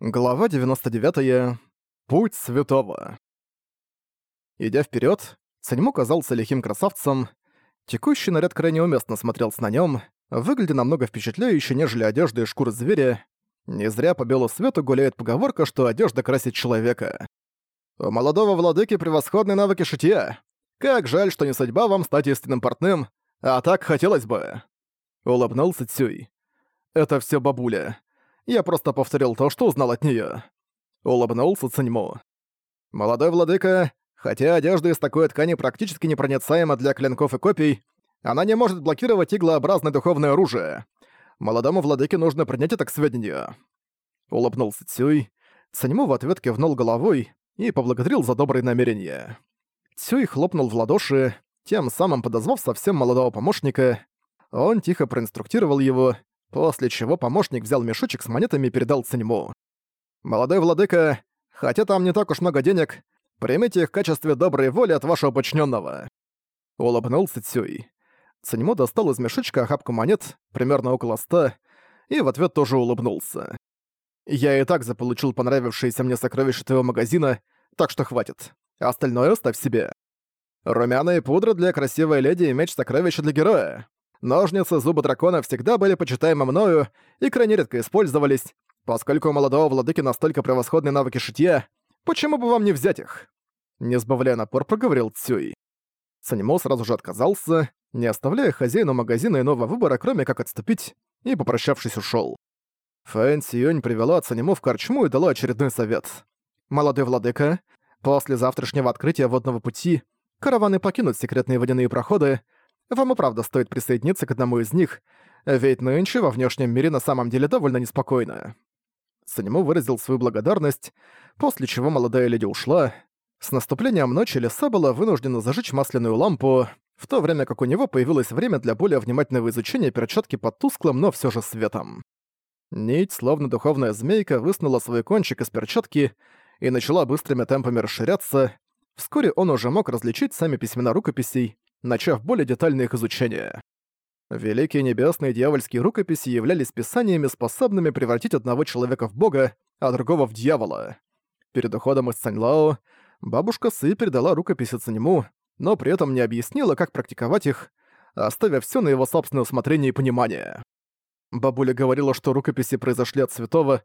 Глава 99. Путь святого. Идя вперед, Цаньму казался лихим красавцем. Текущий наряд крайне уместно смотрелся на нем, выглядя намного впечатляюще, нежели одежда и шкура зверя. Не зря по белу свету гуляет поговорка, что одежда красит человека. У молодого владыки превосходные навыки шитья. Как жаль, что не судьба вам стать истинным портным, а так хотелось бы. Улыбнулся Цюй. Это все бабуля. Я просто повторил то, что узнал от неё. Улыбнулся Циньму. Молодой владыка, хотя одежда из такой ткани практически непроницаема для клинков и копий, она не может блокировать иглообразное духовное оружие. Молодому владыке нужно принять это к сведению. Улыбнулся Цюй. Циньму в ответ кивнул головой и поблагодарил за добрые намерения. Цюй хлопнул в ладоши, тем самым подозвав совсем молодого помощника. Он тихо проинструктировал его, после чего помощник взял мешочек с монетами и передал Циньму. «Молодой владыка, хотя там не так уж много денег, примите их в качестве доброй воли от вашего подчиненного. Улыбнулся Цюй. Циньму достал из мешочка охапку монет, примерно около ста, и в ответ тоже улыбнулся. «Я и так заполучил понравившееся мне сокровище твоего магазина, так что хватит. Остальное оставь себе. Румяна и пудра для красивой леди и меч-сокровища для героя. Ножницы зубы дракона всегда были почитаемы мною и крайне редко использовались, поскольку у молодого владыки настолько превосходные навыки шитья, почему бы вам не взять их?» Не сбавляя напор, проговорил Цюй. Санимо сразу же отказался, не оставляя хозяину магазина иного выбора, кроме как отступить, и, попрощавшись, ушёл. Фэн Сиюнь привела Цанимо в корчму и дала очередной совет. «Молодой владыка, после завтрашнего открытия водного пути караваны покинут секретные водяные проходы, вам и правда стоит присоединиться к одному из них, ведь нынче во внешнем мире на самом деле довольно неспокойно». Санему выразил свою благодарность, после чего молодая леди ушла. С наступлением ночи Лиса была вынуждена зажечь масляную лампу, в то время как у него появилось время для более внимательного изучения перчатки под тусклым, но все же светом. Нить, словно духовная змейка, высунула свой кончик из перчатки и начала быстрыми темпами расширяться. Вскоре он уже мог различить сами письмена рукописей, начав более детальное их изучение. Великие небесные дьявольские рукописи являлись писаниями, способными превратить одного человека в бога, а другого в дьявола. Перед уходом из Цаньлао бабушка Сы передала рукописи Цаньму, но при этом не объяснила, как практиковать их, оставив все на его собственное усмотрение и понимание. Бабуля говорила, что рукописи произошли от святого,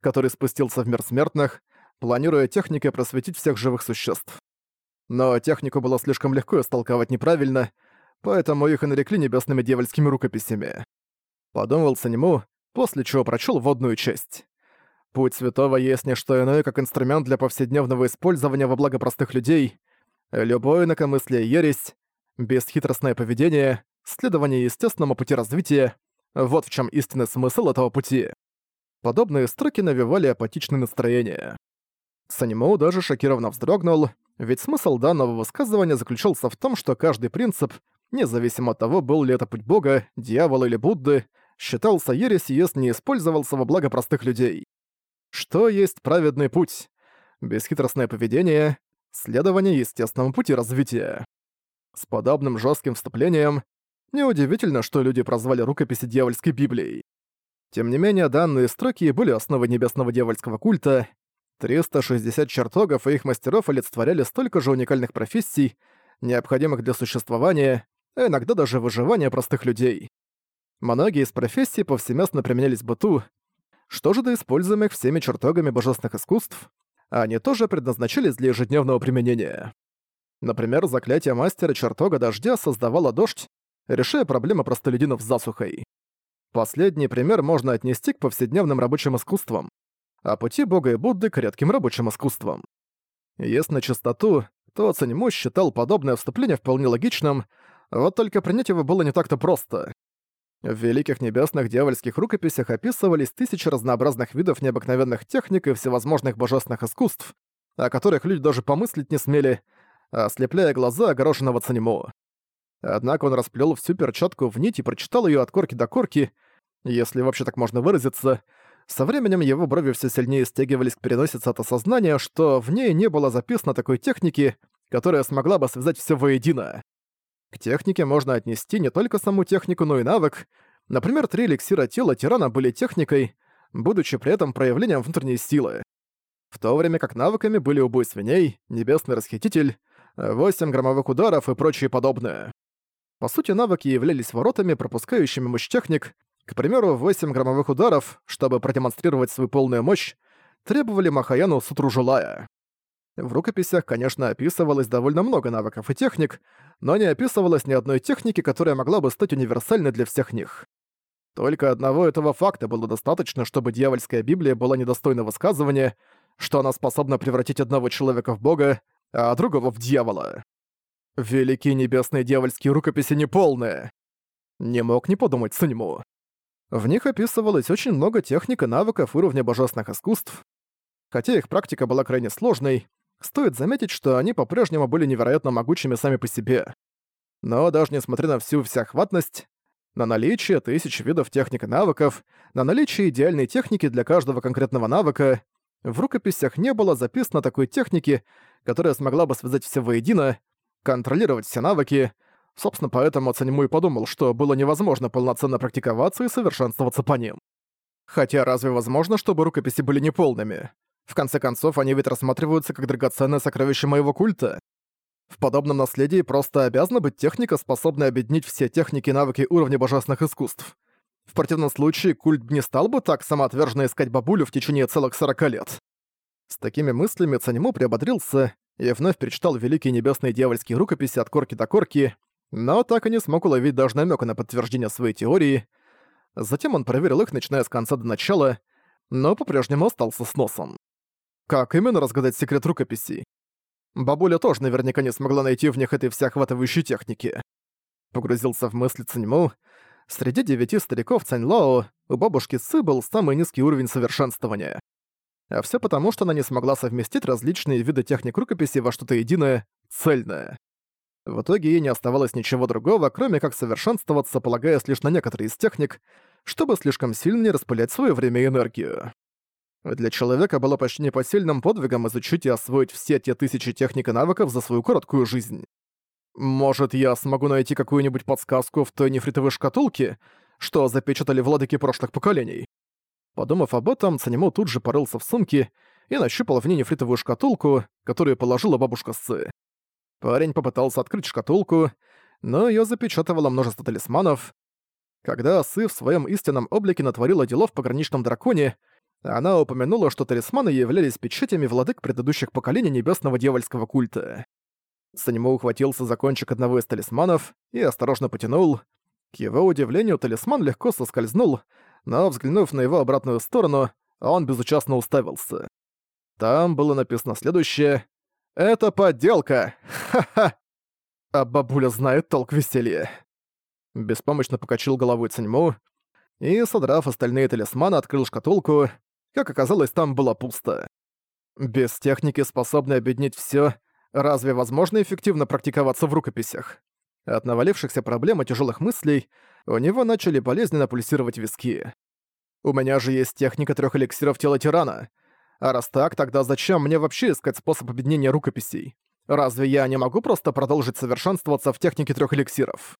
который спустился в мир смертных, планируя техникой просветить всех живых существ но технику было слишком легко истолковать неправильно, поэтому их и нарекли небесными дьявольскими рукописями. Подумал Санему, после чего прочел водную часть. Путь святого есть не что иное, как инструмент для повседневного использования во благо простых людей. Любое инакомыслие ересь, бесхитростное поведение, следование естественному пути развития — вот в чем истинный смысл этого пути. Подобные строки навевали апатичное настроение. Санему даже шокированно вздрогнул, ведь смысл данного высказывания заключался в том, что каждый принцип, независимо от того, был ли это путь Бога, дьявола или Будды, считался ересью, если не использовался во благо простых людей. Что есть праведный путь? Бесхитростное поведение, следование естественному пути развития. С подобным жестким вступлением неудивительно, что люди прозвали рукописи дьявольской Библией. Тем не менее, данные строки были основой небесного дьявольского культа, 360 чертогов и их мастеров олицетворяли столько же уникальных профессий, необходимых для существования, а иногда даже выживания простых людей. Многие из профессий повсеместно применялись в быту. Что же до используемых всеми чертогами божественных искусств, они тоже предназначались для ежедневного применения. Например, заклятие мастера чертога дождя создавало дождь, решая проблемы простолюдинов с засухой. Последний пример можно отнести к повседневным рабочим искусствам а пути бога и Будды к редким рабочим искусствам. Если на чистоту, то Цаньму считал подобное вступление вполне логичным, вот только принять его было не так-то просто. В великих небесных дьявольских рукописях описывались тысячи разнообразных видов необыкновенных техник и всевозможных божественных искусств, о которых люди даже помыслить не смели, ослепляя глаза огорошенного Цанему. Однако он расплел всю перчатку в нить и прочитал ее от корки до корки, если вообще так можно выразиться, со временем его брови все сильнее стягивались к переносице от осознания, что в ней не было записано такой техники, которая смогла бы связать все воедино. К технике можно отнести не только саму технику, но и навык. Например, три эликсира тела тирана были техникой, будучи при этом проявлением внутренней силы. В то время как навыками были убой свиней, небесный расхититель, 8 громовых ударов и прочие подобное. По сути, навыки являлись воротами, пропускающими мощь техник. К примеру, 8 громовых ударов, чтобы продемонстрировать свою полную мощь, требовали Махаяну Сутружулая. В рукописях, конечно, описывалось довольно много навыков и техник, но не описывалось ни одной техники, которая могла бы стать универсальной для всех них. Только одного этого факта было достаточно, чтобы дьявольская Библия была недостойна высказывания, что она способна превратить одного человека в бога, а другого в дьявола. Великие небесные дьявольские рукописи неполные. Не мог не подумать Суньму. В них описывалось очень много техник и навыков уровня божественных искусств. Хотя их практика была крайне сложной, стоит заметить, что они по-прежнему были невероятно могучими сами по себе. Но даже несмотря на всю всеохватность, на наличие тысяч видов техник и навыков, на наличие идеальной техники для каждого конкретного навыка, в рукописях не было записано такой техники, которая смогла бы связать все воедино, контролировать все навыки. Собственно, поэтому Цаньму и подумал, что было невозможно полноценно практиковаться и совершенствоваться по ним. Хотя разве возможно, чтобы рукописи были неполными? В конце концов, они ведь рассматриваются как драгоценное сокровище моего культа. В подобном наследии просто обязана быть техника, способная объединить все техники и навыки уровня божественных искусств. В противном случае культ не стал бы так самоотверженно искать бабулю в течение целых 40 лет. С такими мыслями Цанему приободрился и вновь перечитал великие небесные дьявольские рукописи от корки до корки, но так и не смог уловить даже намека на подтверждение своей теории. Затем он проверил их, начиная с конца до начала, но по-прежнему остался с носом. Как именно разгадать секрет рукописей? Бабуля тоже наверняка не смогла найти в них этой всеохватывающей техники. Погрузился в мысли Циньму. Среди девяти стариков Цаньлао у бабушки Сы был самый низкий уровень совершенствования. А все потому, что она не смогла совместить различные виды техник рукописи во что-то единое, цельное. В итоге ей не оставалось ничего другого, кроме как совершенствоваться, полагаясь лишь на некоторые из техник, чтобы слишком сильно не распылять свое время и энергию. Для человека было почти непосильным подвигом изучить и освоить все те тысячи техник и навыков за свою короткую жизнь. Может, я смогу найти какую-нибудь подсказку в той нефритовой шкатулке, что запечатали владыки прошлых поколений? Подумав об этом, Цанему тут же порылся в сумке и нащупал в ней нефритовую шкатулку, которую положила бабушка Сы. Парень попытался открыть шкатулку, но её запечатывало множество талисманов. Когда Сы в своём истинном облике натворила делов в пограничном драконе, она упомянула, что талисманы являлись печатями владык предыдущих поколений небесного дьявольского культа. Санему ухватился за кончик одного из талисманов и осторожно потянул. К его удивлению, талисман легко соскользнул, но, взглянув на его обратную сторону, он безучастно уставился. Там было написано следующее «Это подделка! Ха-ха!» А бабуля знает толк веселья. Беспомощно покачал головой Циньму и, содрав остальные талисманы, открыл шкатулку. Как оказалось, там было пусто. Без техники, способной объединить всё, разве возможно эффективно практиковаться в рукописях? От навалившихся проблем и тяжелых мыслей у него начали болезненно пульсировать виски. «У меня же есть техника трех эликсиров тела тирана. А раз так, тогда зачем мне вообще искать способ объединения рукописей? Разве я не могу просто продолжить совершенствоваться в технике трех эликсиров?»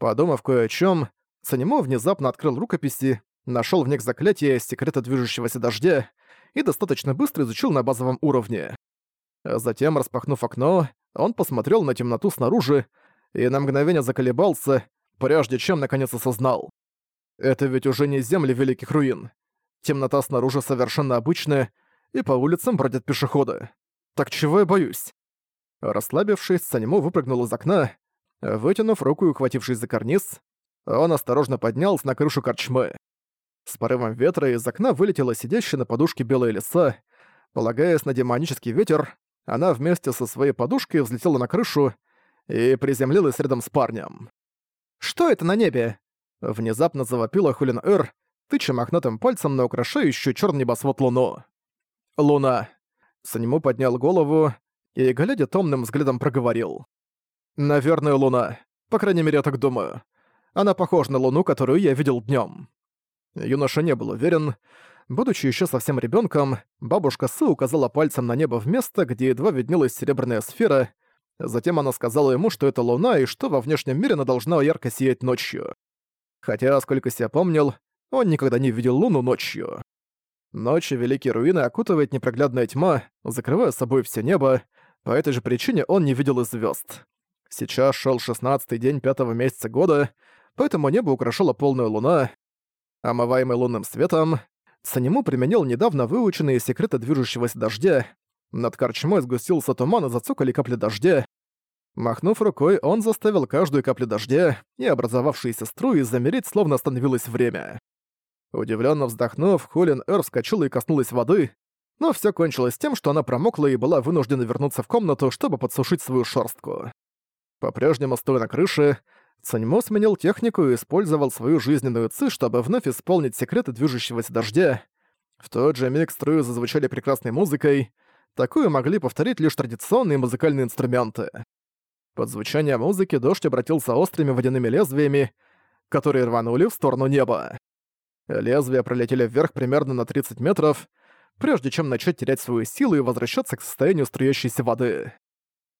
Подумав кое о чем, Санимо внезапно открыл рукописи, нашел в них заклятие секрета движущегося дождя и достаточно быстро изучил на базовом уровне. Затем, распахнув окно, он посмотрел на темноту снаружи и на мгновение заколебался, прежде чем наконец осознал. Это ведь уже не земли Великих Руин. Темнота снаружи совершенно обычная, и по улицам бродят пешеходы. Так чего я боюсь? Расслабившись, Санему выпрыгнул из окна. Вытянув руку и ухватившись за карниз, он осторожно поднялся на крышу корчмы. С порывом ветра из окна вылетела сидящая на подушке белая лиса. Полагаясь на демонический ветер, она вместе со своей подушкой взлетела на крышу и приземлилась рядом с парнем. «Что это на небе?» Внезапно завопила Хулин Эр, тыча мохнатым пальцем на украшающую черный небосвод луну. «Луна!» Санему поднял голову и, глядя томным взглядом, проговорил. «Наверное, луна. По крайней мере, я так думаю. Она похожа на луну, которую я видел днем. Юноша не был уверен. Будучи еще совсем ребенком, бабушка Сы указала пальцем на небо в место, где едва виднелась серебряная сфера, Затем она сказала ему, что это луна и что во внешнем мире она должна ярко сиять ночью. Хотя, сколько себя помнил, он никогда не видел луну ночью. Ночи Великие Руины окутывает непроглядная тьма, закрывая собой все небо, по этой же причине он не видел и звезд. Сейчас шел шестнадцатый день пятого месяца года, поэтому небо украшала полная луна. Омываемый лунным светом, Санему применил недавно выученные секреты движущегося дождя. Над корчмой сгустился туман и зацокали капли дождя. Махнув рукой, он заставил каждую каплю дождя, и образовавшиеся струи замереть, словно остановилось время. Удивленно вздохнув, Холин Эр вскочила и коснулась воды, но все кончилось тем, что она промокла и была вынуждена вернуться в комнату, чтобы подсушить свою шерстку. По-прежнему стоя на крыше, Цаньмо сменил технику и использовал свою жизненную ци, чтобы вновь исполнить секреты движущегося дождя. В тот же миг струи зазвучали прекрасной музыкой. Такую могли повторить лишь традиционные музыкальные инструменты. Под звучание музыки дождь обратился острыми водяными лезвиями, которые рванули в сторону неба. Лезвия пролетели вверх примерно на 30 метров, прежде чем начать терять свою силу и возвращаться к состоянию струящейся воды.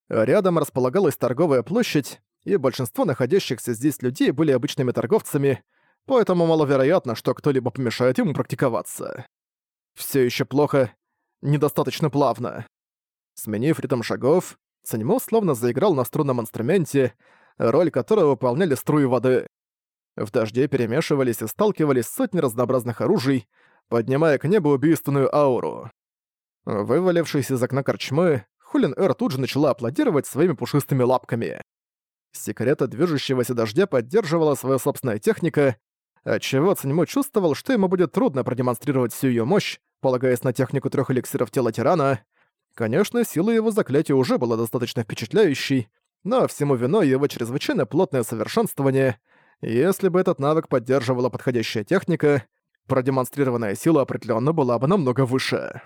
Рядом располагалась торговая площадь, и большинство находящихся здесь людей были обычными торговцами, поэтому маловероятно, что кто-либо помешает ему практиковаться. Все еще плохо, недостаточно плавно. Сменив ритм шагов, Саньмо словно заиграл на струнном инструменте, роль которого выполняли струи воды. В дожде перемешивались и сталкивались сотни разнообразных оружий, поднимая к небу убийственную ауру. Вывалившись из окна корчмы, Хулин Эр тут же начала аплодировать своими пушистыми лапками. Секрета движущегося дождя поддерживала своя собственная техника, отчего Циньмо чувствовал, что ему будет трудно продемонстрировать всю ее мощь, полагаясь на технику трех эликсиров тела тирана. Конечно, сила его заклятия уже была достаточно впечатляющей, но всему виной его чрезвычайно плотное совершенствование — если бы этот навык поддерживала подходящая техника, продемонстрированная сила определенно была бы намного выше.